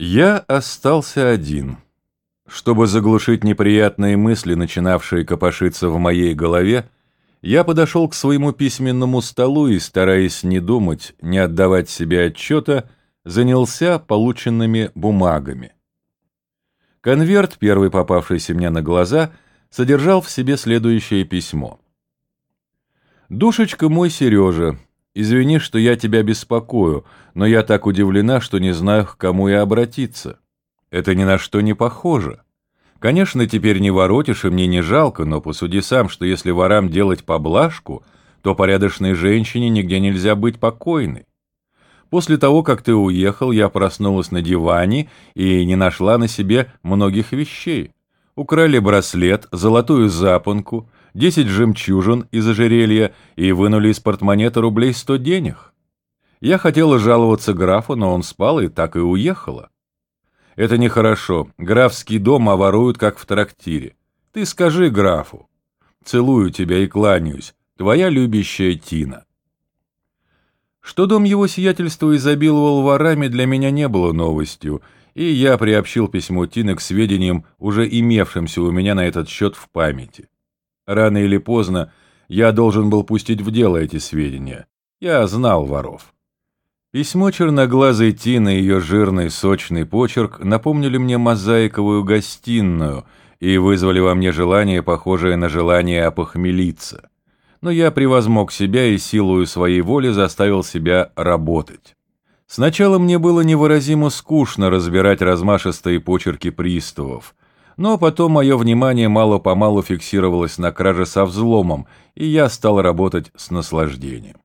Я остался один. Чтобы заглушить неприятные мысли, начинавшие копошиться в моей голове, я подошел к своему письменному столу и, стараясь не думать, не отдавать себе отчета, занялся полученными бумагами. Конверт, первый попавшийся мне на глаза, содержал в себе следующее письмо. «Душечка мой Сережа, Извини, что я тебя беспокою, но я так удивлена, что не знаю, к кому и обратиться. Это ни на что не похоже. Конечно, теперь не воротишь, и мне не жалко, но посуди сам, что если ворам делать поблажку, то порядочной женщине нигде нельзя быть покойной. После того, как ты уехал, я проснулась на диване и не нашла на себе многих вещей. Украли браслет, золотую запонку, десять жемчужин из ожерелья и вынули из портмонета рублей сто денег. Я хотела жаловаться графу, но он спал и так и уехала. Это нехорошо. Графский дом воруют, как в трактире. Ты скажи графу. Целую тебя и кланяюсь. Твоя любящая Тина. Что дом его сиятельства изобиловал ворами, для меня не было новостью, и я приобщил письмо Тины к сведениям, уже имевшимся у меня на этот счет в памяти. Рано или поздно я должен был пустить в дело эти сведения. Я знал воров. Письмо черноглазой Тины и ее жирный сочный почерк напомнили мне мозаиковую гостиную и вызвали во мне желание, похожее на желание опохмелиться. Но я превозмог себя и силою своей воли заставил себя работать. Сначала мне было невыразимо скучно разбирать размашистые почерки приставов, но потом мое внимание мало-помалу фиксировалось на краже со взломом, и я стал работать с наслаждением.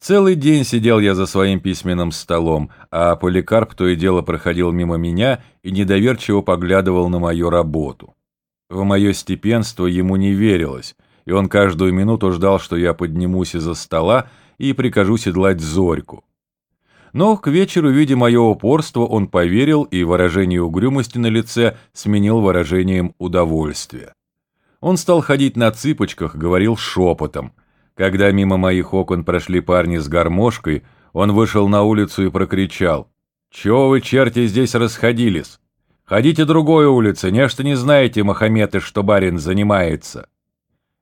Целый день сидел я за своим письменным столом, а Поликарп то и дело проходил мимо меня и недоверчиво поглядывал на мою работу. В мое степенство ему не верилось, и он каждую минуту ждал, что я поднимусь из-за стола и прикажу седлать зорьку. Но к вечеру, видя мое упорство, он поверил, и выражение угрюмости на лице сменил выражением удовольствия. Он стал ходить на цыпочках, говорил шепотом. Когда мимо моих окон прошли парни с гармошкой, он вышел на улицу и прокричал. «Чего вы, черти, здесь расходились? Ходите другой улице, нечто не знаете, Мохаметы, что барин занимается».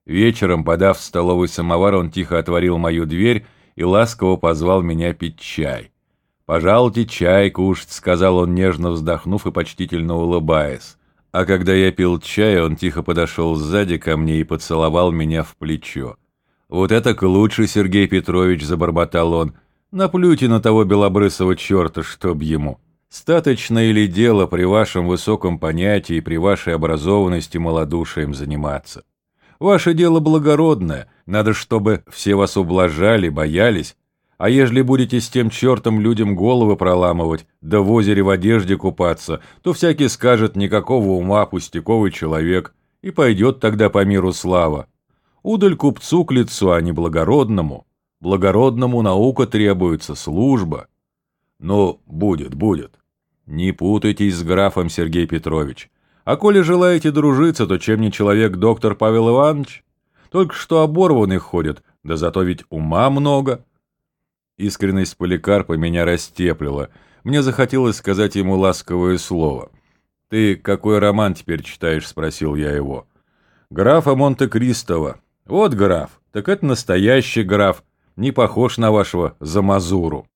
Вечером, подав столовый самовар, он тихо отворил мою дверь и ласково позвал меня пить чай. «Пожалуйте чай кушать», — сказал он, нежно вздохнув и почтительно улыбаясь. А когда я пил чай, он тихо подошел сзади ко мне и поцеловал меня в плечо. «Вот это к лучше, Сергей Петрович», — забормотал он. «Наплюйте на того белобрысого черта, чтоб ему. Статочно или дело при вашем высоком понятии, при вашей образованности малодушием заниматься? Ваше дело благородное, надо, чтобы все вас ублажали, боялись, а ежели будете с тем чертом людям головы проламывать, да в озере в одежде купаться, то всякий скажет никакого ума, пустяковый человек, и пойдет тогда по миру слава. Удаль купцу к лицу, а не благородному. Благородному наука требуется, служба. Ну, будет, будет. Не путайтесь с графом, Сергей Петрович. А коли желаете дружиться, то чем не человек доктор Павел Иванович? Только что оборванный ходит, да зато ведь ума много. Искренность Поликарпа меня растеплила. Мне захотелось сказать ему ласковое слово. «Ты какой роман теперь читаешь?» — спросил я его. «Графа Монте-Кристова». «Вот граф. Так это настоящий граф. Не похож на вашего Замазуру».